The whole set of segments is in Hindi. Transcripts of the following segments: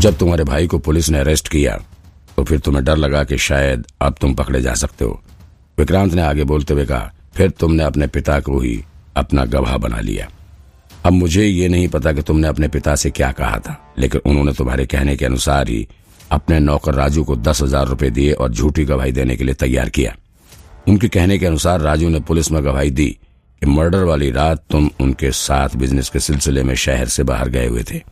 जब तुम्हारे भाई को पुलिस ने अरेस्ट किया तो फिर तुम्हें डर लगा कि शायद अब तुम पकड़े जा सकते हो। विक्रांत ने आगे बोलते हुए कहा, फिर तुमने अपने पिता को ही अपना गवाह बना लिया। अब मुझे ये नहीं पता कि तुमने अपने पिता से क्या कहा था, लेकिन उन्होंने तुम्हारे कहने के अनुसार ही अपने नौकर राजू को दस हज़ार रूपए दिए और झूठी गवाही देने के लिए तैयार किया। उनके कहने के अनुसार राजू ने पुलिस में गवाही दी कि मर्डर वाली रात तुम उनके साथ बिज़नेस के सिलसिले में शहर से बाहर गए हुए थे।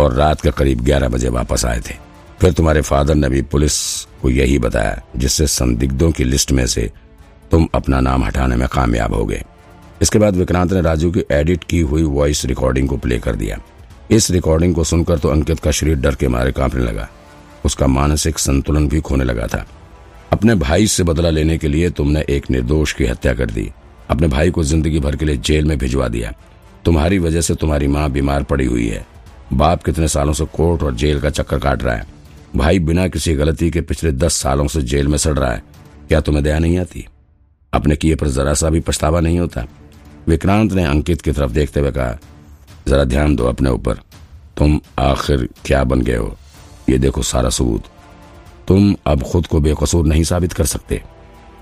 और रात के करीब ग्यारह बजे वापस आए थे। फिर तुम्हारे फादर ने भी पुलिस को यही बताया, जिससे संदिग्धों की लिस्ट में से तुम अपना नाम हटाने में कामयाब हो गए। इसके बाद विक्रांत ने राजू की एडिट की हुई वॉइस रिकॉर्डिंग को प्ले कर दिया। इस रिकॉर्डिंग को सुनकर तो अंकित का शरीर डर के मारे कांपने लगा। उसका मानसिक संतुलन भी खोने लगा था। अपने भाई से बदला लेने के लिए तुमने एक निर्दोष की हत्या कर दी। अपने भाई को ज़िंदगी भर के लिए जेल में भिजवा दिया। तुम्हारी वजह से तुम्हारी माँ बीमार पड़ी हुई है। बाप कितने सालों से कोर्ट और जेल का चक्कर काट रहा है। भाई बिना किसी गलती के पिछले दस सालों से जेल में सड़ रहा है। क्या तुम्हें दया नहीं आती? अपने किए पर जरा सा भी पछतावा नहीं होता। विक्रांत ने अंकित की तरफ़ देखते हुए कहा, जरा ध्यान दो अपने ऊपर। तुम आखिर क्या बन गए हो? ये देखो सारा सबूत। तुम अब खुद को बेकसूर नहीं साबित कर सकते।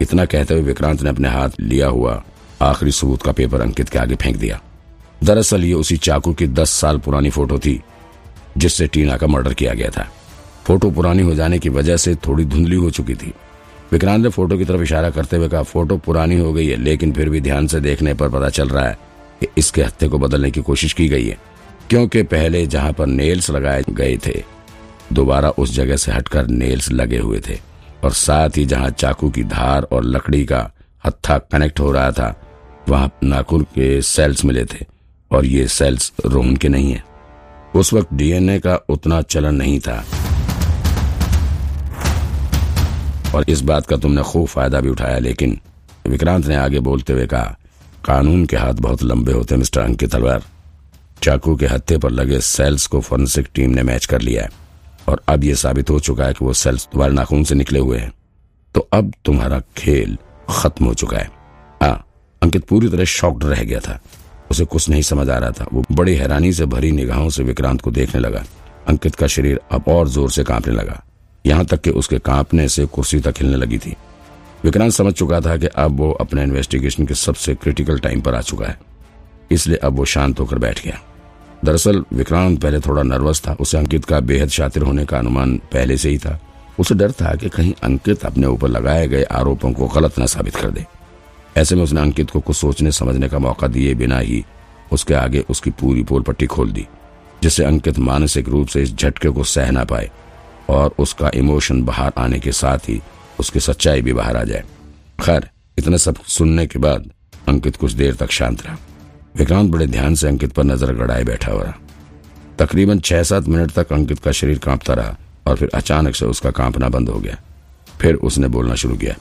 इतना कहते हुए विक्रांत ने अपने हाथ लिया हुआ आखिरी सबूत का पेपर अंकित के आगे फेंक दिया। दरअसल ये उसी चाकू की दस साल पुरानी फ़ोटो थी, जिससे टीना का मर्डर किया गया था। फ़ोटो पुरानी हो जाने की वजह से थोड़ी धुंधली हो चुकी थी। विक्रांत ने फ़ोटो की तरफ़ इशारा करते हुए कहा, फ़ोटो पुरानी हो गई है, लेकिन फिर भी ध्यान से देखने पर पता चल रहा है कि इसके हत्थे को बदलने की कोशिश की गई है, क्योंकि पहले जहाँ पर नेल्स लगाए गए थे, दोबारा उस जगह से हटकर नेल्स लगे हुए थे, और साथ ही जहाँ चाकू की धार और लकड़ी का हत्था कनेक्ट हो रहा था, वहाँ नाखून के सेल्स मिले थे। और ये सेल्स रोहन के नहीं है। उस वक्त डीएनए का उतना चलन नहीं था। और इस बात का तुमने खूब फ़ायदा भी उठाया, लेकिन विक्रांत ने आगे बोलते हुए कहा, कानून के हाथ बहुत लंबे होते मिस्टर अंकित तलवार चाकू के हत्थे पर लगे सेल्स को फोरेंसिक टीम ने मैच कर लिया है। और अब यह साबित हो चुका है कि वो सेल्स तुम्हारे नाखून से निकले हुए हैं। तो अब तुम्हारा खेल खत्म हो चुका है। हाँ अंकित पूरी तरह शॉक्ड रह गया था। उसे कुछ नहीं समझ आ रहा था। वो बड़ी हैरानी से भरी निगाहों से विक्रांत को देखने लगा। अंकित का शरीर अब और ज़ोर से कांपने लगा। यहाँ तक कि उसके कांपने से कुर्सी तक हिलने लगी थी। विक्रांत समझ चुका था कि अब वो अपने इन्वेस्टिगेशन के सबसे क्रिटिकल टाइम पर आ चुका है। इसलिए अब वो शांत होकर बैठ गया। दरअसल, विक्रांत पहले थोड़ा नर्वस था। उसे अंकित का बेहद शातिर होने का अनुमान पहले से ही था। उसे डर था कि कहीं अंकित अपने ऊपर लगाए गए आरोपों को गलत न साबित कर दे। ऐसे में उसने अंकित को कुछ सोचने, समझने का मौका दिए बिना ही उसके आगे उसकी पूरी पोल पट्टी खोल दी, जिससे अंकित मानसिक रूप से इस झटके को सह ना पाए और उसका इमोशन बाहर आने के साथ ही उसकी सच्चाई भी बाहर आ जाए। खैर, इतना सब सुनने के बाद अंकित कुछ देर तक शांत रहा। विक्रांत बड़े ध्यान से अंकित पर नज़र गड़ाए बैठा हुआ तकरीबन छह सात मिनट तक अंकित का शरीर कांपता रहा और फिर अचानक से उसका कांपना बंद हो गया। फिर उसने बोलना शुरू किया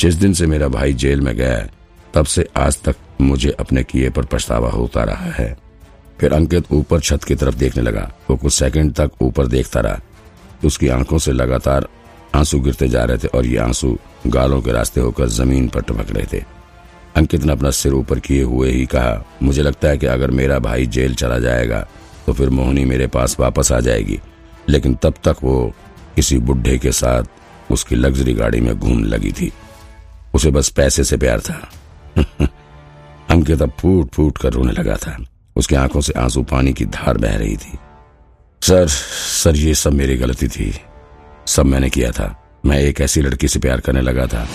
जिस दिन से मेरा भाई जेल में गया तब से आज तक मुझे अपने किए पर पछतावा होता रहा है। फिर अंकित ऊपर छत की तरफ़ देखने लगा। वो कुछ सेकंड तक ऊपर देखता रहा। उसकी आँखों से लगातार आँसू गिरते जा रहे थे और ये आँसू गालों के रास्ते होकर ज़मीन पर टपक रहे थे। अंकित ने अपना सिर ऊपर किए हुए ही कहा, मुझे लगता है कि अगर मेरा भाई जेल चला जाएगा तो फिर मोहनी मेरे पास वापस आ जाएगी। लेकिन तब तक वो किसी बुढ़े के साथ उसकी लग्जरी गाड़ी में घूम लगी थी। उसे बस पैसे से प्यार था। अंकित फूट फूट कर रोने लगा था। उसकी आँखों से आँसू पानी की धार बह रही थी। सर सर, ये सब मेरी गलती थी। सब मैंने किया था। मैं एक ऐसी लड़की से प्यार करने लगा था,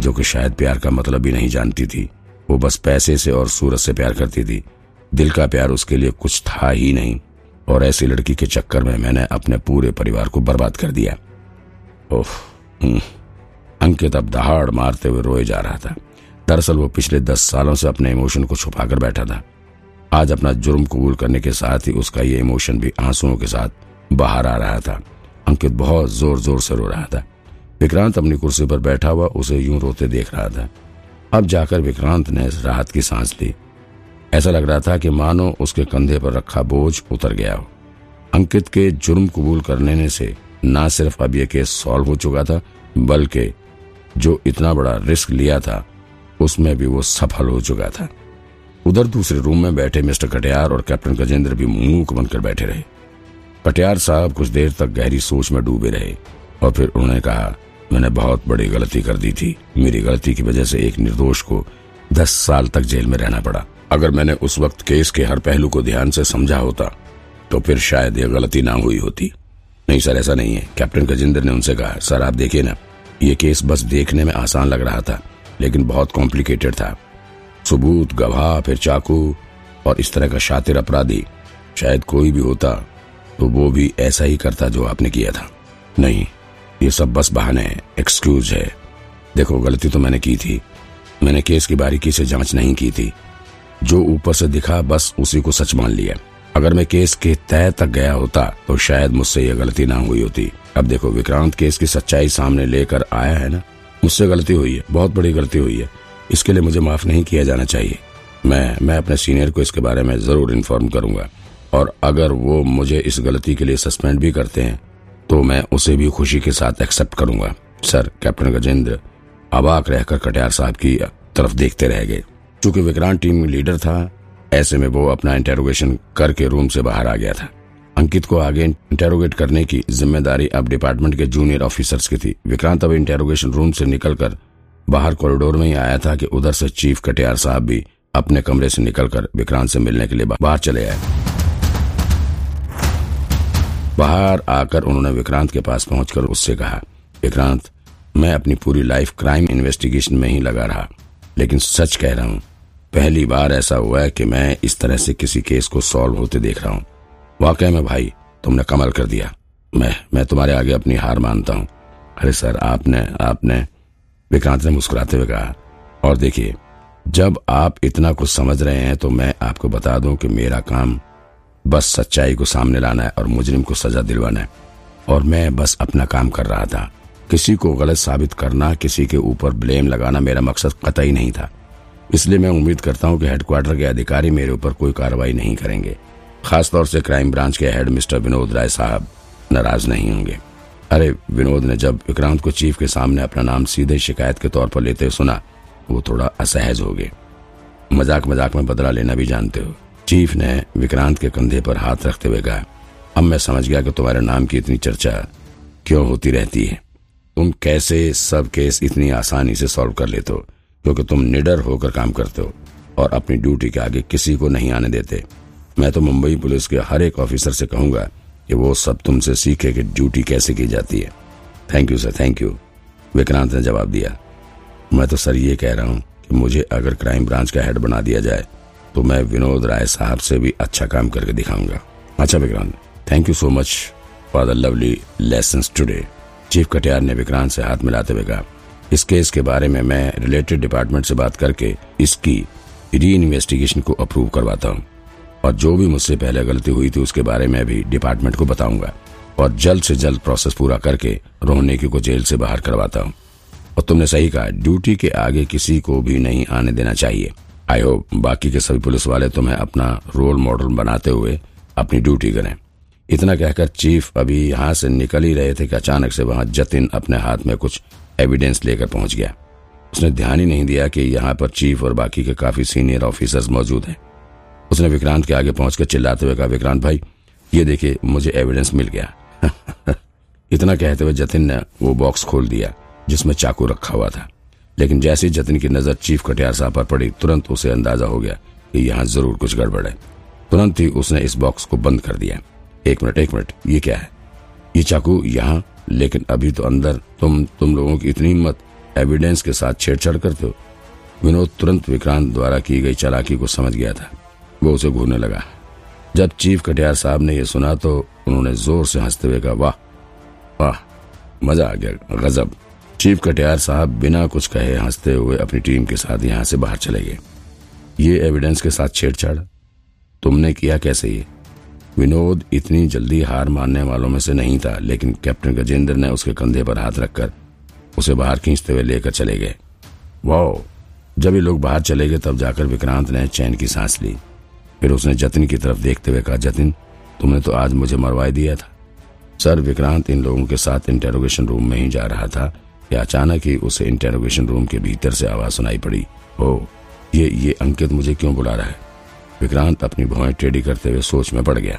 जो कि शायद प्यार का मतलब भी नहीं जानती थी। वो बस पैसे से और सूरत से प्यार करती थी। दिल का प्यार उसके लिए कुछ था ही नहीं। और ऐसी लड़की के चक्कर में मैंने अपने पूरे परिवार को बर्बाद कर दिया। ओह हम्म। अंकित अब दहाड़ मारते हुए रोए जा रहा था। दरअसल वो पिछले दस सालों से अपने इमोशन को छुपाकर बैठा था। आज अपना जुर्म कबूल करने के साथ ही उसका ये इमोशन भी आंसुओं के साथ बाहर आ रहा था। अंकित बहुत ज़ोर ज़ोर से रो रहा था। विक्रांत अपनी कुर्सी पर बैठा हुआ उसे यूँ रोते देख रहा था। अब जाकर विक्रांत ने राहत की सांस ली। ऐसा लग रहा था कि मानो उसके कंधे पर रखा बोझ उतर गया हो। अंकित के जुर्म कबूल करने से ना सिर्फ़ अब यह केस सॉल्व हो चुका था, बल्कि जो इतना बड़ा रिस्क लिया था, उसमें भी वो सफल हो चुका था। उधर दूसरे रूम में बैठे मिस्टर कटियार और कैप्टन गजेंद्र भी मूक बनकर बैठे रहे। कटियार साहब कुछ देर तक गहरी सोच में डूबे रहे और फिर उन्होंने कहा, मैंने बहुत बड़ी गलती कर दी थी। मेरी गलती की वजह से एक निर्दोष को दस साल तक जेल में रहना पड़ा। अगर मैंने उस वक्त केस के हर पहलू को ध्यान से समझा होता तो फिर शायद यह गलती ना हुई होती। नहीं सर, ऐसा नहीं है। कैप्टन गजेंद्र ने उनसे कहा, सर, आप देखिए ना ये केस बस देखने में आसान लग रहा था, लेकिन बहुत कॉम्प्लिकेटेड था। सबूत, गवाह, फिर चाकू और इस तरह का शातिर अपराधी शायद कोई भी होता तो वो भी ऐसा ही करता जो आपने किया था। नहीं, ये सब बस बहाने हैं एक्सक्यूज है। देखो, गलती तो मैंने की थी। मैंने केस की बारीकी से जाँच नहीं की थी। जो ऊपर से दिखा, बस उसी को सच मान लिया। अगर मैं केस के तय तक गया होता तो शायद मुझसे यह गलती ना हुई होती। अब देखो, विक्रांत केस की सच्चाई सामने लेकर आया है ना? मुझसे गलती हुई है, बहुत बड़ी गलती हुई है। इसके लिए मुझे माफ़ नहीं किया जाना चाहिए। मैं मैं अपने सीनियर को इसके बारे में ज़रूर इन्फॉर्म करूँगा। और अगर वो मुझे इस गलती के लिए सस्पेंड भी करते हैं तो मैं उसे भी खुशी के साथ एक्सेप्ट करूँगा। सर कैप्टन गजेंद्र अबाक रहकर कटियार साहब की तरफ़ देखते रह गए। चूँकि विक्रांत टीम लीडर था, ऐसे में वो अपना इंटेरोगेशन करके रूम से बाहर आ गया था। अंकित को आगे इंटेरोगेट करने की ज़िम्मेदारी अब डिपार्टमेंट के जूनियर ऑफिसर्स की थी। विक्रांत अब इंटेरोगेशन रूम से निकलकर बाहर कॉरिडोर में ही आया था कि उधर से चीफ कटियार साहब भी अपने कमरे से निकलकर विक्रांत से मिलने के लिए बाहर चले आए। बाहर आकर उन्होंने विक्रांत के पास पहुंचकर उससे कहा, विक्रांत, मैं अपनी पूरी लाइफ क्राइम इन्वेस्टिगेशन में ही लगा रहा, लेकिन सच कह रहा हूँ, पहली बार ऐसा हुआ है कि मैं इस तरह से किसी केस को सॉल्व होते देख रहा हूँ। वाकई में भाई, तुमने कमल कर दिया। मैं मैं तुम्हारे आगे अपनी हार मानता हूँ। अरे सर, आपने आपने विक्रांत ने मुस्कुराते हुए कहा, और देखिए, जब आप इतना कुछ समझ रहे हैं तो मैं आपको बता दूँ कि मेरा काम बस सच्चाई को सामने लाना है और मुजरिम को सजा दिलवाना है। और मैं बस अपना काम कर रहा था। किसी को गलत साबित करना, किसी के ऊपर ब्लेम लगाना मेरा मकसद कतई नहीं था। इसलिए मैं उम्मीद करता हूँ कि हेडक्वार्टर के अधिकारी मेरे ऊपर कोई कार्रवाई नहीं करेंगे। खासतौर से क्राइम ब्रांच के हेड मिस्टर विनोद राय साहब नाराज़ नहीं होंगे। अरे, विनोद ने जब विक्रांत को चीफ के सामने अपना नाम सीधे शिकायत के तौर पर लेते सुना, वो थोड़ा असहज हो गए। मज़ाक मज़ाक में बदला लेना भी जानते हो। चीफ ने विक्रांत के कंधे पर हाथ रखते हुए कहा, अब मैं समझ गया कि तुम्हारे नाम की इतनी चर्चा क्यों होती रहती है। तुम कैसे सब केस इतनी आसानी से सॉल्व कर लेते हो, क्योंकि तुम निडर होकर काम करते हो और अपनी ड्यूटी के आगे किसी को नहीं आने देते। मैं तो मुंबई पुलिस के हर एक ऑफिसर से कहूँगा कि वो सब तुमसे सीखे कि ड्यूटी कैसे की जाती है। Thank you sir thank you Vikrant ने जवाब दिया, मैं तो सर ये कह रहा हूँ कि मुझे अगर क्राइम ब्रांच का हेड बना दिया जाए तो मैं विनोद राय साहब से भी अच्छा काम करके दिखाऊँगा। अच्छा Vikrant thank you so much for the lovely lesson today chief Katiyar ने विक्रांत से हाथ मिलाते हुए कहा, इस केस के बारे में मैं रिलेटेड डिपार्टमेंट से बात करके इसकी री इन्वेस्टिगेशन को अप्रूव करवाता हूँ। और जो भी मुझसे पहले गलती हुई थी उसके बारे में भी डिपार्टमेंट को बताऊँगा और जल्द से जल्द प्रोसेस पूरा करके रोहनेकी को जेल से बाहर करवाता हूँ। और तुमने सही कहा, ड्यूटी के आगे किसी को भी नहीं आने देना चाहिए। आई होप बाकी के सभी पुलिस वाले तुम्हें अपना रोल मॉडल बनाते हुए अपनी ड्यूटी करें। इतना कहकर चीफ अभी यहाँ से निकल ही रहे थे कि अचानक से वहाँ जतिन अपने हाथ में कुछ एविडेंस लेकर पहुँच गया। उसने ध्यान ही नहीं दिया कि यहाँ पर चीफ और बाकी के काफ़ी सीनियर ऑफिसर्स मौजूद हैं। उसने विक्रांत के आगे पहुंचकर चिल्लाते हुए कहा, विक्रांत भाई, ये देखिए, मुझे एविडेंस मिल गया. इतना कहते हुए जतिन ने वो बॉक्स खोल दिया, जिसमें चाकू रखा हुआ था। लेकिन जैसे ही जतिन की नज़र चीफ कटियार साहब पर पड़ी, तुरंत उसे अंदाज़ा हो गया कि यहाँ ज़रूर कुछ गड़बड़ है। तुरंत ही उसने इस बॉक्स को बंद कर दिया। एक मिनट एक मिनट, ये क्या है? ये चाकू यहाँ, लेकिन अभी तो अंदर तुम तुम लोगों की इतनी हिम्मत एविडेंस के साथ छेड़छाड़ करते हो? विनोद तुरंत विक्रांत द्वारा की गई चालाकी को समझ गया था। वो उसे घूरने लगा। जब चीफ कटियार साहब ने यह सुना तो उन्होंने ज़ोर से हँसते हुए कहा, वाह वाह, मज़ा आ गया, गजब। चीफ कटियार साहब बिना कुछ कहे हँसते हुए अपनी टीम के साथ यहाँ से बाहर चले गए। ये एविडेंस के साथ छेड़छाड़? तुमने किया कैसे ये? विनोद इतनी जल्दी हार मानने वालों में से नहीं था, लेकिन कैप्टन गजेंद्र ने उसके कंधे पर हाथ रखकर उसे बाहर खींचते हुए लेकर चले गए। वाह जब ये लोग बाहर चले गए तब जाकर विक्रांत ने चैन की सांस ली। फिर उसने जतिन की तरफ़ देखते हुए कहा, जतिन, तुमने तो आज मुझे मरवाई दिया था। सर विक्रांत इन लोगों के साथ इंटेरोगेशन रूम में ही जा रहा था कि अचानक ही उसे इंटेरोगेशन रूम के भीतर से आवाज़ सुनाई पड़ी। हो ये ये अंकित मुझे क्यों बुला रहा है? विक्रांत अपनी भुआएँ टेढ़ी करते हुए सोच में पड़ गया।